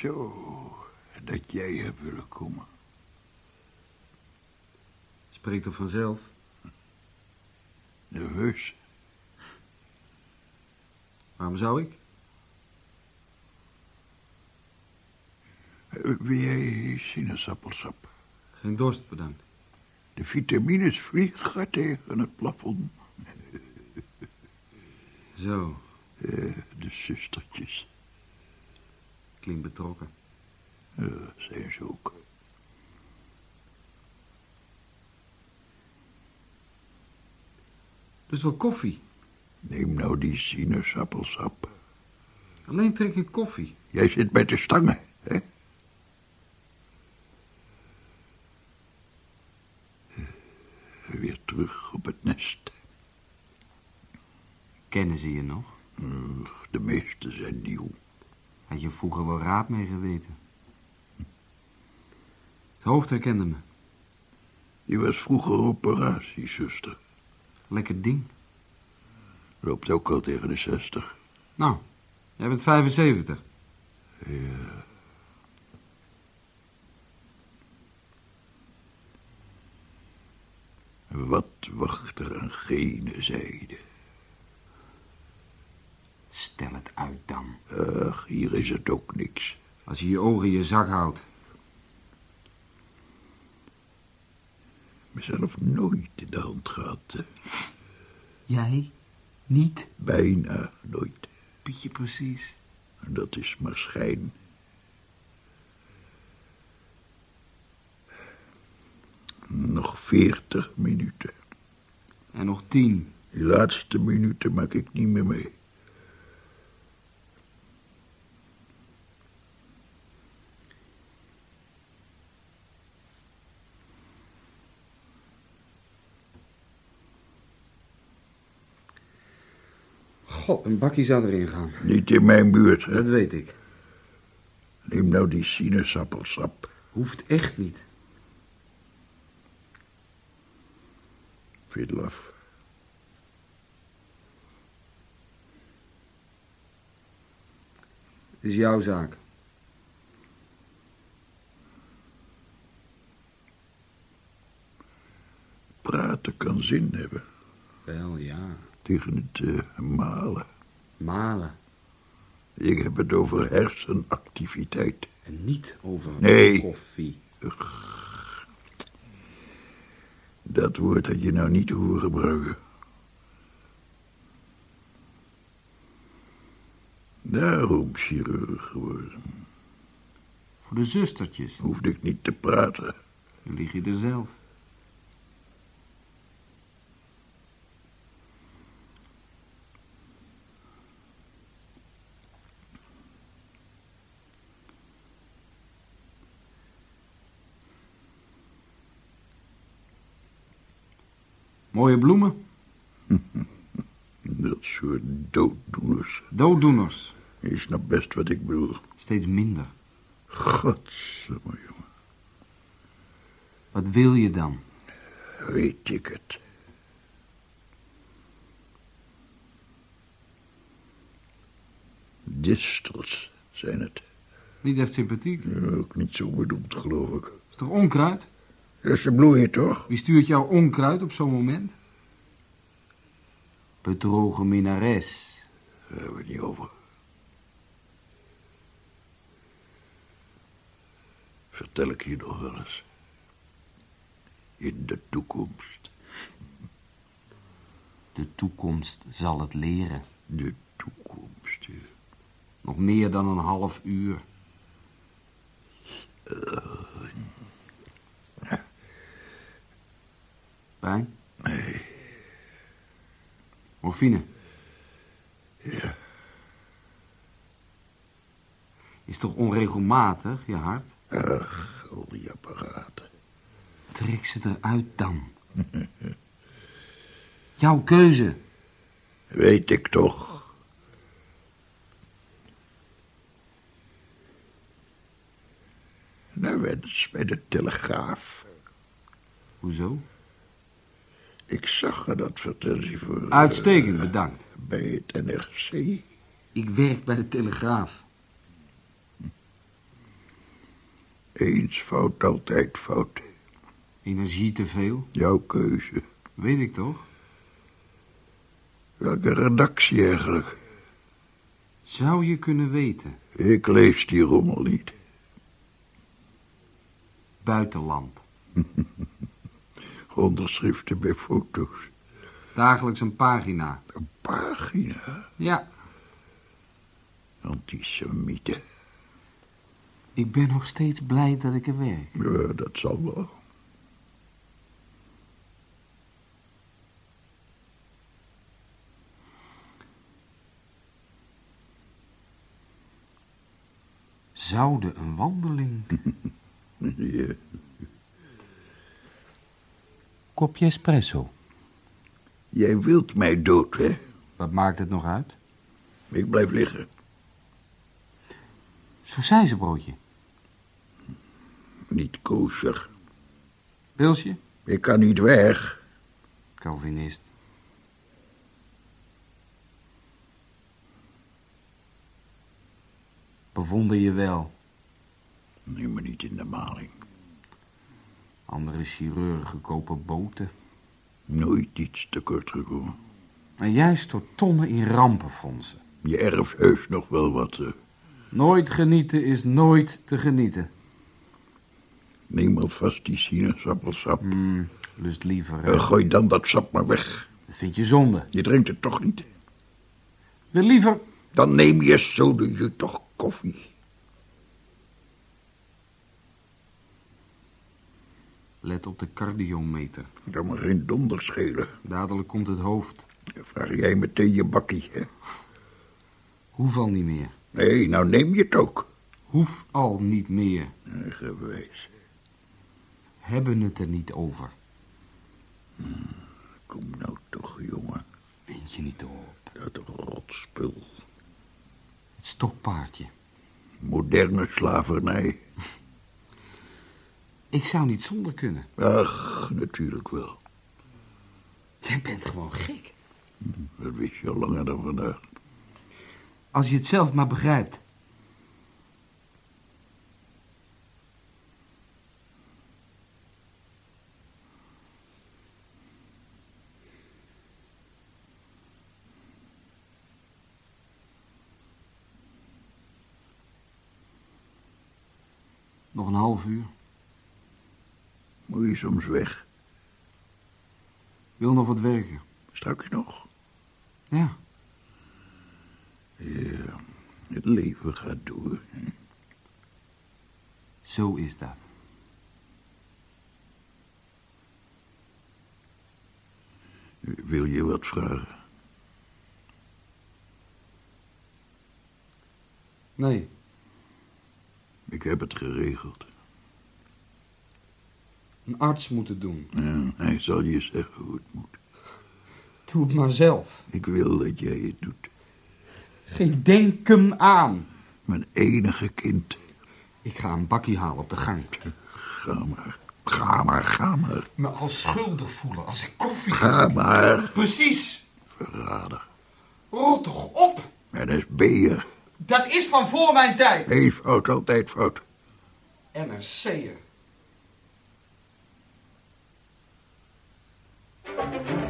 Zo, dat jij hebt willen komen. Spreekt toch vanzelf? Nerveus. Waarom zou ik? Eh, Wil jij sinaasappelsap? Geen dorst, bedankt. De vitamines vliegen tegen het plafond. Zo, Eh, de zustertjes. Klinkt betrokken. Ja, zijn ze ook. Dus wel koffie. Neem nou die sinaasappelsap. Alleen trek ik koffie. Jij zit met de stangen, hè? Weer terug op het nest. Kennen ze je nog? Ugh, De meeste zijn nieuw. Had je vroeger wel raad mee geweten. Het hoofd herkende me. Die was vroeger operatiezuster. Lekker ding. Loopt ook al tegen de zestig. Nou, jij bent 75. Wat wacht er aan gene zijde? Stel het uit dan. Ach, hier is het ook niks. Als je je ogen in je zak houdt. Mezelf nooit in de hand gehad. hè. Jij? Niet? Bijna nooit. Pietje precies. En dat is maar schijn. Nog veertig minuten. En nog tien. Die laatste minuten maak ik niet meer mee. God, een bakje zou erin gaan. Niet in mijn buurt, hè? Dat weet ik. Neem nou die sinaasappelsap. Hoeft echt niet. Fiddlaf. Het is jouw zaak. Praten kan zin hebben. Wel, ja. Tegen het malen. Malen. Ik heb het over hersenactiviteit. En niet over Nee. koffie. Dat woord had je nou niet horen gebruiken. Daarom chirurg geworden. Voor de zustertjes. Hoefde ik niet te praten. Dan lig je er zelf. Mooie bloemen, Dat soort dooddoeners. dooddoeners. Je snapt best wat ik bedoel. Steeds minder. Godsamme, jongen. Wat wil je dan? Weet ik het. Distels zijn het. Niet echt sympathiek. Ja, Ook niet zo bedoeld, geloof ik. Is toch onkruid? Ja, ze bloeien toch? Wie stuurt jou onkruid op zo'n moment? Bedrogen minares. Daar hebben we het niet over. Vertel ik je nog wel eens. In de toekomst. De toekomst zal het leren. De toekomst. ja. Nog meer dan een half uur. Pijn? Nee, Morfine? ja. Is toch onregelmatig, je hart? Ach, al die apparaten. Trek ze eruit dan. Jouw keuze. Weet ik toch. Nou, wens bij de Telegraaf. Hoezo? Ik zag een advertentie voor... eh, Uitstekend, bedankt. bij het NRC. Ik werk bij de Telegraaf. Eens fout, altijd fout. Energie te veel? Jouw keuze. Weet ik toch? Welke redactie eigenlijk? Zou je kunnen weten. Ik lees die rommel niet. Buitenland. Onderschriften bij foto's. Dagelijks een pagina. Een pagina. Ja, Antisemieten. ik ben nog steeds blij dat ik er werk. Ja, dat zal wel. Zouden een wandeling... Ja. Kopje espresso. Jij wilt mij dood, hè? Wat maakt het nog uit? Ik blijf liggen. Sausijzenbroodje. Niet kosher. Pilsje? Ik kan niet weg. Calvinist. Bewonder je wel. Neem me niet in de maling. Andere chirurgen kopen boten. Nooit iets tekort gekomen. En jij stort tonnen in rampenfondsen. Je erft heus nog wel wat. Nooit genieten is nooit te genieten. Neem alvast die sinaasappelsap. Hmm, lust liever. Eh, gooi dan dat sap maar weg. Dat vind je zonde. Je drinkt het toch niet? Wil liever... Dan neem je zo doe je toch koffie. Let op de cardiometer. Dan maar geen donder schelen. Dadelijk komt het hoofd. Dan vraag jij meteen je bakkie, hè? Hoef al niet meer. Nee, nou neem je het ook. Hoef al niet meer. Eigenwijs. Hebben het er niet over. Kom nou toch, jongen. Vind je niet op. Dat rotspul. Het stokpaardje. Moderne slavernij. Ik zou niet zonder kunnen. Ach, natuurlijk wel. Jij bent gewoon gek. Dat wist je al langer dan vandaag. Als je het zelf maar begrijpt. Nog een half uur. Moet je soms weg? Wil nog wat werken. Straks nog? Ja. Ja, het leven gaat door. Zo is dat. Wil je wat vragen? Nee, Ik heb het geregeld. Een arts moet het doen. Ja, hij zal je zeggen hoe het moet. Doe het maar zelf. Ik wil dat jij het doet. Geen denken aan. Mijn enige kind. Ik ga een bakkie halen op de gang. Ga maar. Ga maar, ga maar. Me als schuldig voelen als ik koffie... Ga maar. Precies. Verrader. Rot toch op. En is beer. Dat is van voor mijn tijd. Eens fout, altijd fout. NRC'er. Dat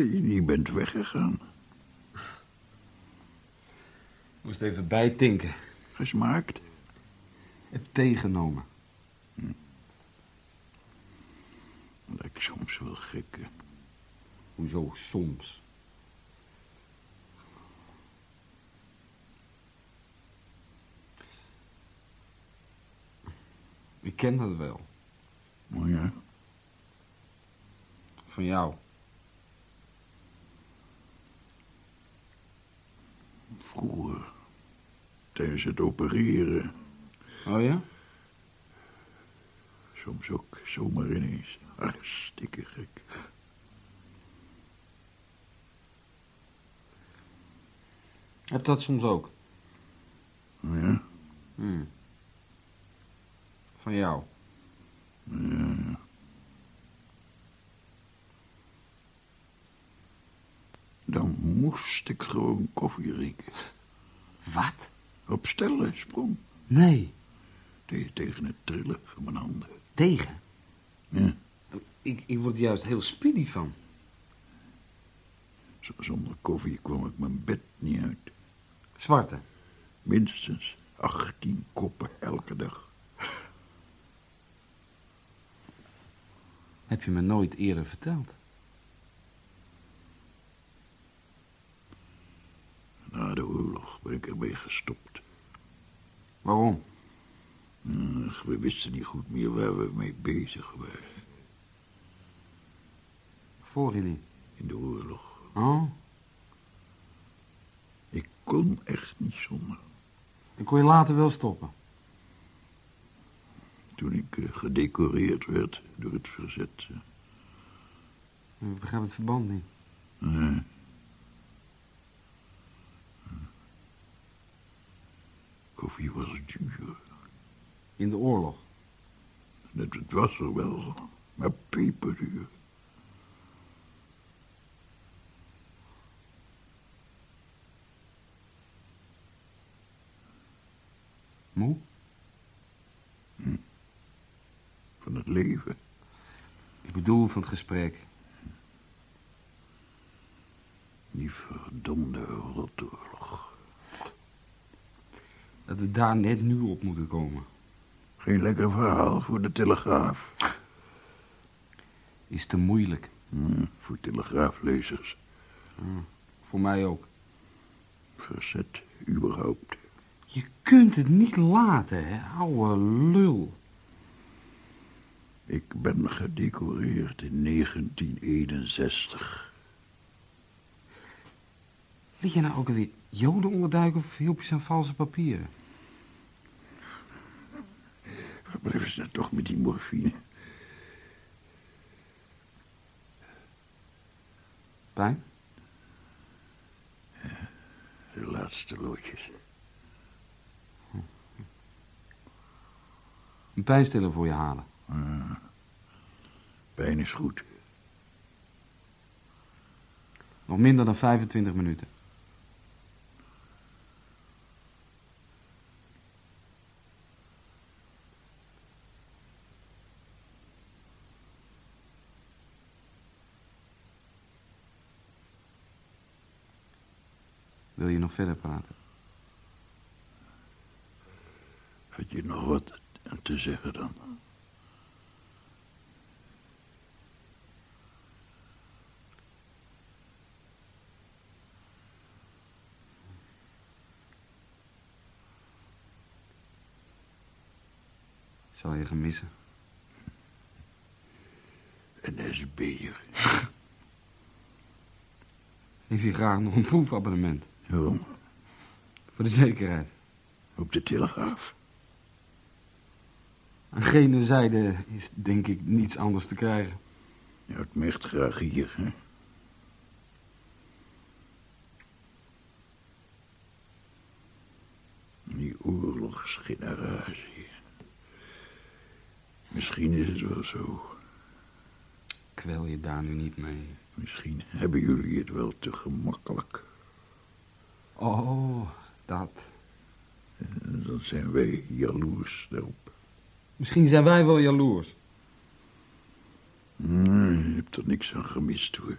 je bent weggegaan. Moest even bijtinken. Gesmaakt. heb thee genomen. Lijkt soms wel gek, hè? Hoezo soms? Ik ken dat wel. Oh ja, Van jou. Vroeger. Tijdens het opereren. Oh ja? Soms ook zomaar ineens. Hartstikke gek. Heb dat soms ook? Ja? Hm. Van jou. Ja. Dan moest ik gewoon koffie drinken. Wat? Op stellen sprong. Nee. Te- tegen het trillen van mijn handen. Tegen? Ja, Ik, ik word er juist heel speedy van. z- zonder koffie kwam ik mijn bed niet uit. Zwarte. Minstens 18 koppen elke dag. Heb je me nooit eerder verteld? Na de oorlog ben ik ermee gestopt. Waarom? Ach, we wisten niet goed meer waar we mee bezig waren Voor jullie. in de oorlog. Oh, Ik kon echt niet zonder. dan kon je later wel stoppen. Toen ik eh, gedecoreerd werd door het verzet. eh, Ik begrijp het verband niet. eh. Koffie was duur. In de oorlog. Het, het was er wel, maar peperduur. Moe? Van het leven. Ik bedoel van het gesprek. Die verdomde rotoorlog. Dat we daar net nu op moeten komen. Geen lekker verhaal voor de telegraaf. Is te moeilijk. Hm, voor telegraaflezers. Voor mij ook. Verzet, überhaupt. Je kunt het niet laten, hè, ouwe lul. Ik ben gedecoreerd in 1961. Liet je nou ook alweer joden onderduiken of hielp je zijn valse papieren? Blijven ze nou toch met die morfine? Pijn? De laatste loodjes. Een pijnstiller voor je halen. Pijn is goed. Nog minder dan 25 minuten. Nog verder praten? Had je nog wat te zeggen dan? Zal je gaan missen. Een SB'er. Heeft je graag nog een proefabonnement? Waarom? Voor de zekerheid. Op de telegraaf. Aan gene zijde is denk ik niets anders te krijgen. Je houdt me echt graag hier, hè? Die oorlogsgeneratie. Misschien is het wel zo. Kwel je daar nu niet mee. Misschien hebben jullie het wel te gemakkelijk. Oh, dat. En dan zijn wij jaloers daarop. Misschien zijn wij wel jaloers. Nee, je hebt er niks aan gemist, hoor.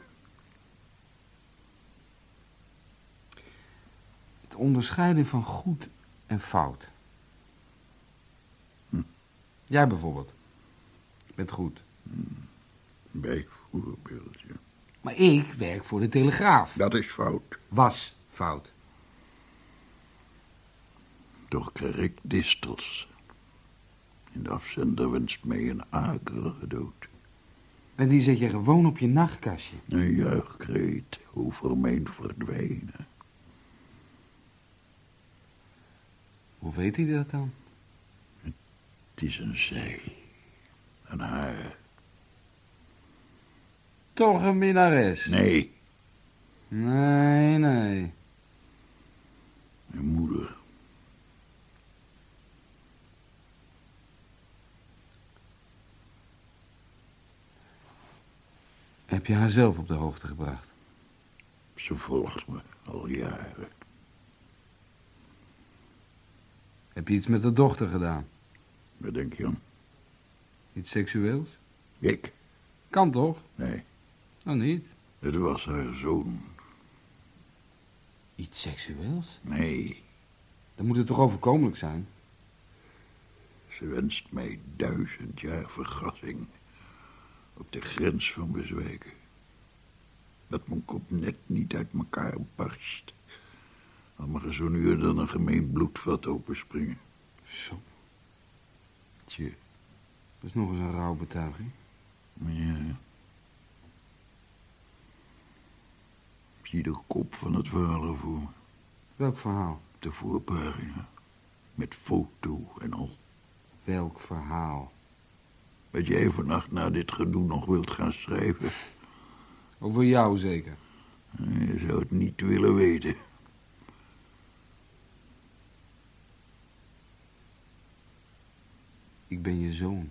Het onderscheiden van goed en fout. Jij bijvoorbeeld. Bent goed. Bijvoorbeeld, ja. Maar ik werk voor de Telegraaf. Dat is fout. Was fout. Toch krijg ik distels. En de afzender wenst mij een akelige dood. En die zet je gewoon op je nachtkastje. Een juichkreet over mijn verdwijnen. Hoe weet hij dat dan? Het is een zij. Een haar. Toch een minnares? Nee, Nee, nee. mijn moeder. Heb je haar zelf op de hoogte gebracht? Ze volgt me al jaren. Heb je iets met de dochter gedaan? Wat denk je aan? Iets seksueels? Ik? Kan toch? Nee, Nou niet. het was haar zoon. Iets seksueels? Nee, Dan moet het toch overkomelijk zijn? ze wenst mij duizend jaar vergassing. Op de grens van bezwijken. Dat mijn kop net niet uit elkaar barst. Al mag er zo nu en dan een gemeen bloedvat openspringen. Zo, Tje, dat is nog eens een rouwbetuiging. ja. Zie de kop van het verhaal er voor me. Welk verhaal? De voorpagina. Met foto en al. Welk verhaal? Wat jij vannacht na dit gedoe nog wilt gaan schrijven. Over jou zeker. Je zou het niet willen weten. Ik ben je zoon.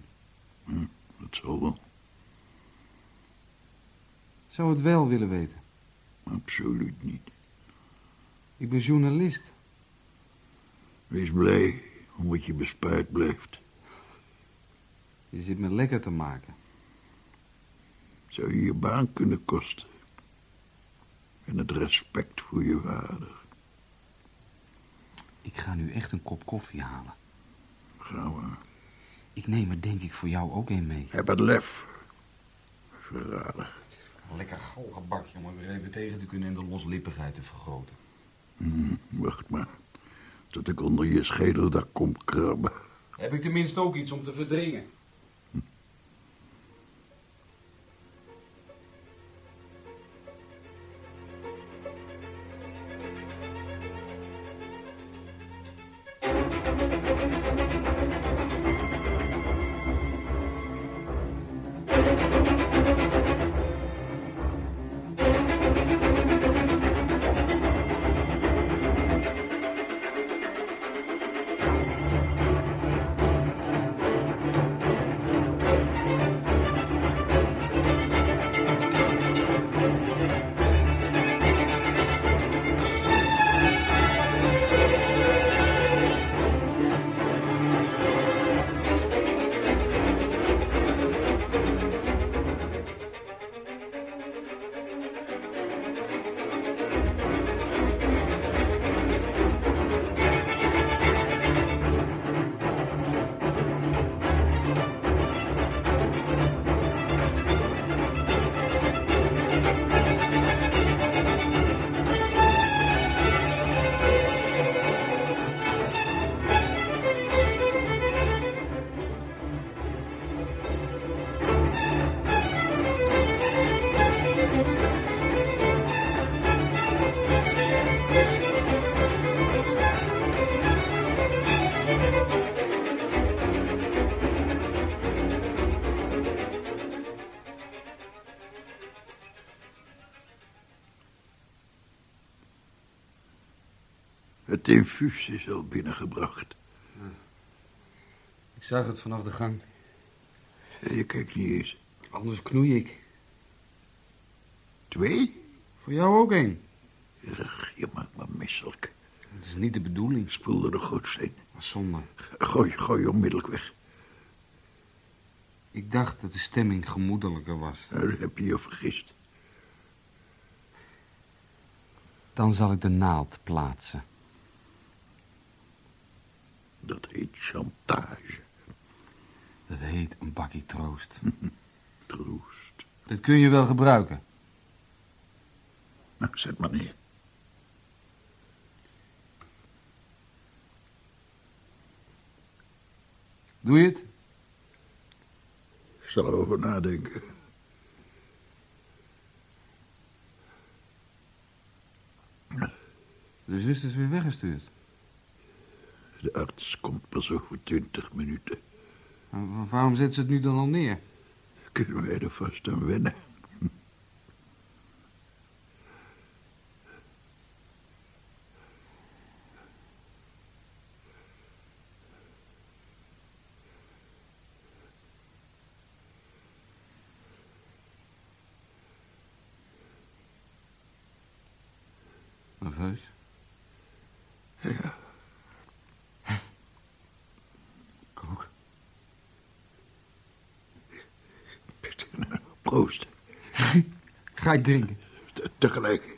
Hm, dat zal wel. Zou het wel willen weten? Absoluut niet. Ik ben journalist. Wees blij om wat je bespaard blijft. Je zit me lekker te maken. Zou je je baan kunnen kosten. En het respect voor je vader. Ik ga nu echt een kop koffie halen. Gaan we. Ik neem er denk ik voor jou ook een mee. Heb het lef. Verrader. Lekker galgebak, jongen, weer even tegen te kunnen en de loslippigheid te vergroten. Hm, wacht maar. Tot ik onder je schedel daar kom krabben. Heb ik tenminste ook iets om te verdringen? Infuus is al binnengebracht. Ik zag het vanaf de gang. Je kijkt niet eens. Anders knoei ik. Twee? Voor jou ook. Ugh, je maakt me misselijk. Dat is niet de bedoeling. Spoel er de gootsteen. Zonde. Gooi, gooi onmiddellijk weg. Ik dacht dat de stemming gemoedelijker was. Heb je je vergist. Dan zal ik de naald plaatsen. Dat heet chantage. heet een bakkie troost. Troost. Dat kun je wel gebruiken. Nou, zet maar neer. Doe je het? Ik zal erover nadenken. De zus is weer weggestuurd. De arts komt pas over twintig minuten. Waarom zet ze het nu dan al neer? Kunnen wij er vast aan wennen? Nerveus? Ja. Ik ook. Proost. Ga drinken? Te- tegelijk.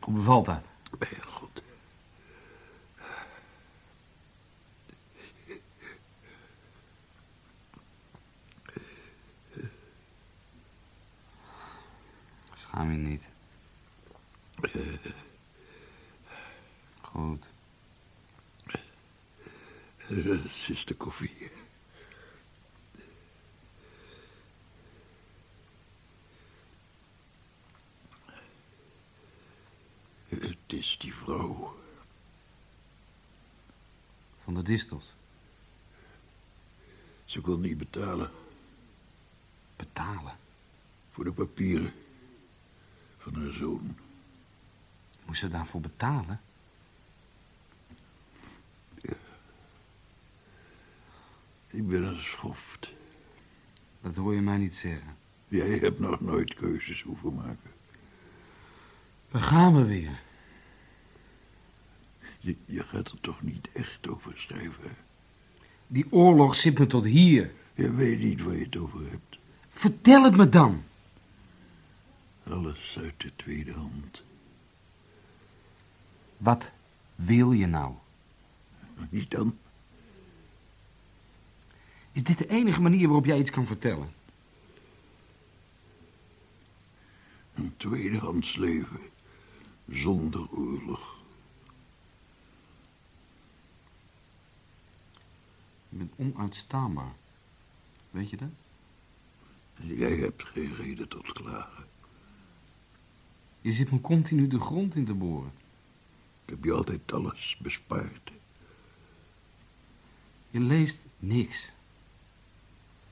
Hoe bevalt dat? Heel goed. Schaam je niet. Goed. Dat is de koffie. Het is die vrouw. Distels. Ze wil niet betalen Betalen. voor de papieren van haar zoon. Moest ze daarvoor betalen? Ik ben een schoft. Dat hoor je mij niet zeggen. Jij hebt nog nooit keuzes hoeven maken. Daar gaan we weer. Je, je gaat er toch niet echt over schrijven. Die oorlog zit me tot hier. Je weet niet waar je het over hebt. Vertel het me dan. Alles uit de tweede hand. Wat wil je nou? Niet dan? Is dit de enige manier waarop jij iets kan vertellen? Een tweedehands leven. Zonder oorlog. Je bent onuitstaanbaar. Weet je dat? Jij hebt geen reden tot klagen. Je zit me continu de grond in te boren. Ik heb je altijd alles bespaard. Je leest niks.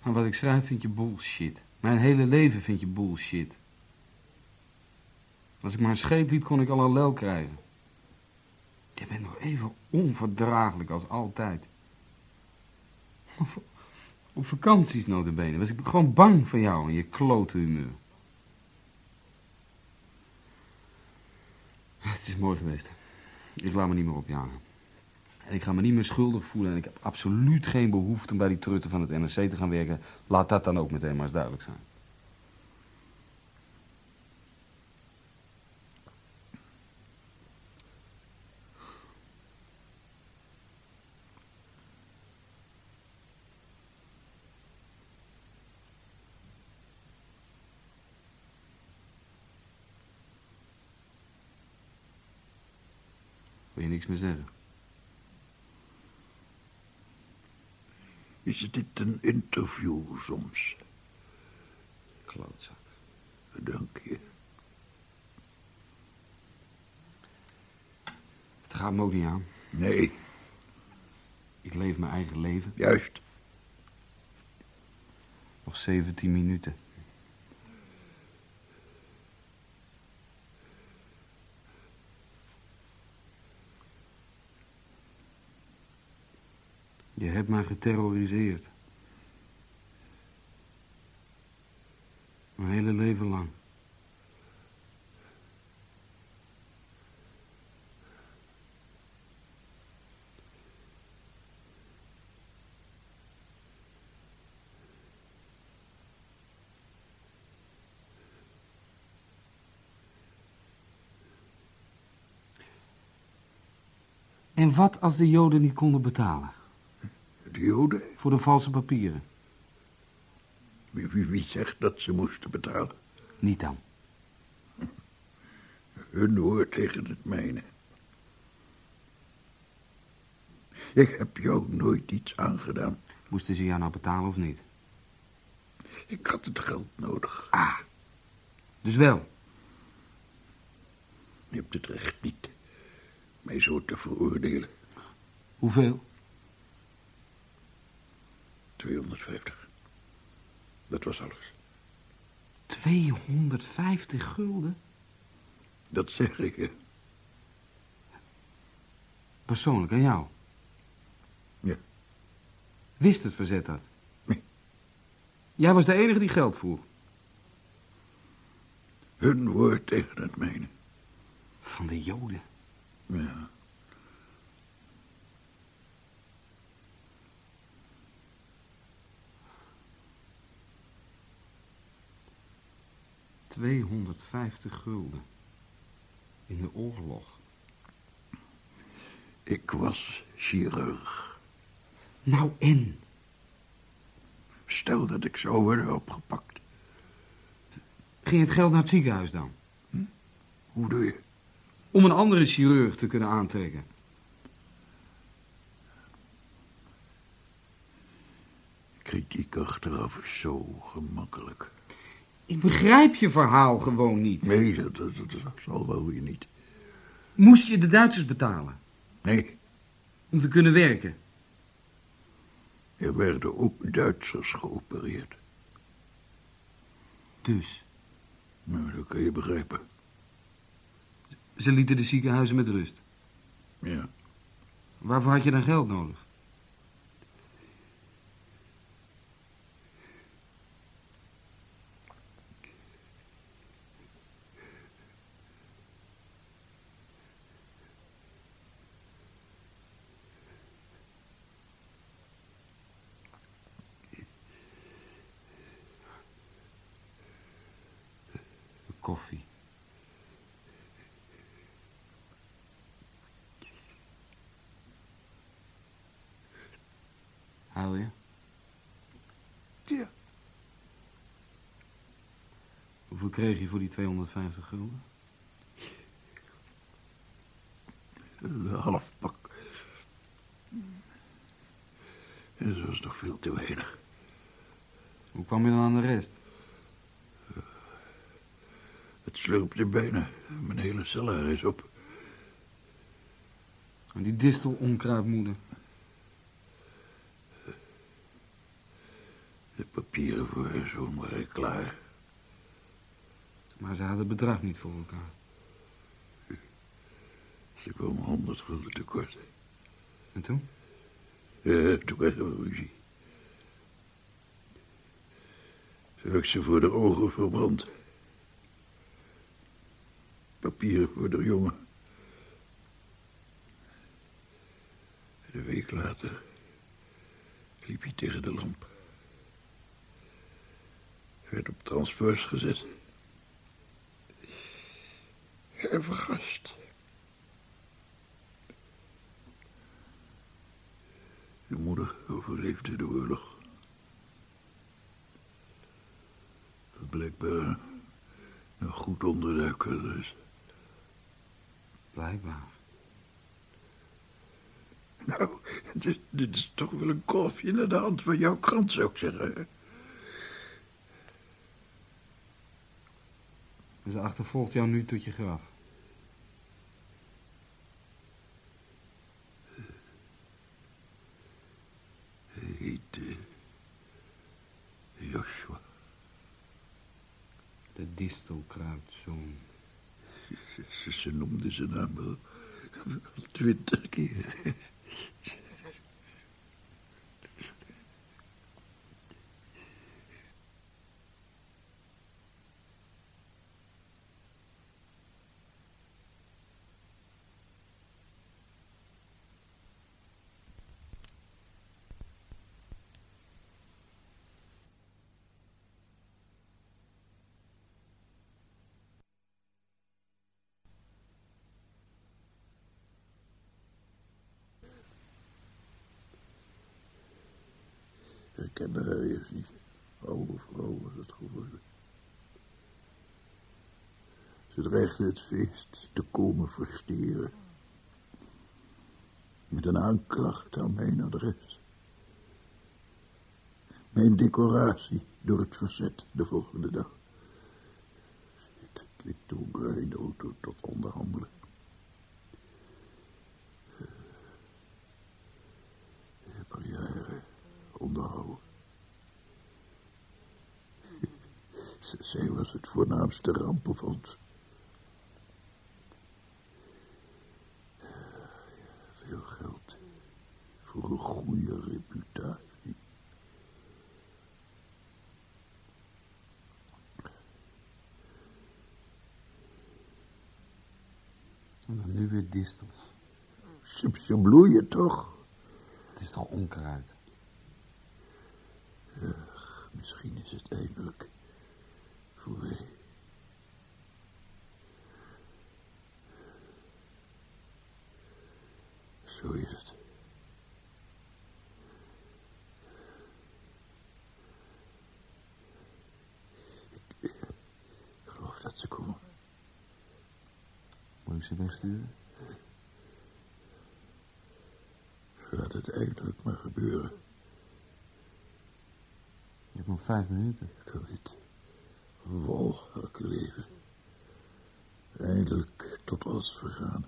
Maar wat ik schrijf vind je bullshit. Mijn hele leven vind je bullshit. Als ik maar een scheep liet, kon ik al een lel krijgen. Je bent nog even onverdraaglijk als altijd. Op vakanties notabene was ik gewoon bang van jou en je klote humeur. Het is mooi geweest. Ik laat me niet meer opjagen. En ik ga me niet meer schuldig voelen en ik heb absoluut geen behoefte om bij die trutten van het NRC te gaan werken. Laat dat dan ook meteen maar eens duidelijk zijn. Wil je niks meer zeggen? Is dit een interview soms? Klootzak. Dank je. Het gaat me ook niet aan. Nee, Ik leef mijn eigen leven. juist. Nog 17 minuten. Je hebt mij geterroriseerd. Mijn hele leven lang. En wat als de Joden niet konden betalen? De Joden? Voor de valse papieren? Wie, wie, wie zegt dat ze moesten betalen? Niet dan. Hun woord tegen het mijne. Ik heb jou nooit iets aangedaan. Moesten ze jou nou betalen of niet? Ik had het geld nodig. Ah, dus wel. Je hebt het recht niet mij zo te veroordelen. Hoeveel? 250. Dat was alles. 250 gulden? Dat zeg ik je. Persoonlijk aan jou? Ja. Wist het verzet dat? Nee. Jij was de enige die geld vroeg. Hun woord tegen het mijne. Van de Joden? Ja. Tweehonderdvijftig gulden. In de oorlog. Ik was chirurg. Nou en? Stel dat ik zou worden opgepakt. Ging het geld naar het ziekenhuis dan? Hoe doe je? Om een andere chirurg te kunnen aantrekken. Kritiek achteraf is zo gemakkelijk. Ik begrijp je verhaal gewoon niet. Nee, dat, dat, dat zal wel weer niet. Moest je de Duitsers betalen? Nee, Om te kunnen werken? er werden ook Duitsers geopereerd. Dus, Nou, dat kun je begrijpen. ze lieten de ziekenhuizen met rust. Ja, Waarvoor had je dan geld nodig? Koffie. Huil je? ja. Hoeveel kreeg je voor die 250 gulden? Een half pak. Dat was nog veel te weinig. Hoe kwam je dan aan de rest? Het slurpte bijna mijn hele salaris op. En die distel onkruidmoeder. De papieren voor haar zoon waren klaar. Maar ze hadden het bedrag niet voor elkaar. Ze kwam honderd gulden tekort. En toen? Ja, toen kregen we ruzie. Toen heb ik ze voor de ogen verbrand. Papieren voor de jongen. Een week later liep hij tegen de lamp. Werd op transport gezet. En vergast. De moeder overleefde de oorlog. Dat blijkbaar een goed onderduiker is. Blijkbaar. Nou, dit, dit is toch wel een korfje naar de hand van jouw krant, zou ik zeggen. En ze achtervolgt jou nu tot je graf. Heet eh, Joshua. De distelkruidzoon. Ze, ze, ze noemde zijn naam wel. Kende haar eerst niet. Oude vrouw was het geworden. Ze dreigde het feest te komen versteren. Met een aanklacht aan mijn adres. Mijn decoratie door het verzet de volgende dag. Het liep de auto tot onderhandelen. Een jaren onderhouden. Zij was het voornaamste rampenfonds. Veel geld voor een goede reputatie. En dan nu weer distels. Ze, ze bloeien toch? Het is toch onkruid? Ach, misschien is het eindelijk voorbij. Zo is het. Ik, ik geloof dat ze komen. Moet ik ze wegsturen? Laat het eindelijk maar gebeuren. Je hebt nog vijf minuten. Ik kan dit walgelijk leven. Eindelijk tot alles vergaan.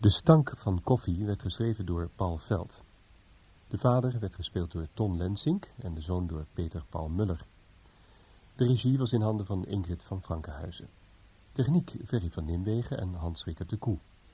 De stank van koffie werd geschreven door Paul Veld. De vader werd gespeeld door Ton Lensink en de zoon door Peter Paul Muller. De regie was in handen van Ingrid van Frankenhuizen. Techniek Ferry van Nimwegen en Hans Rickert de Koe.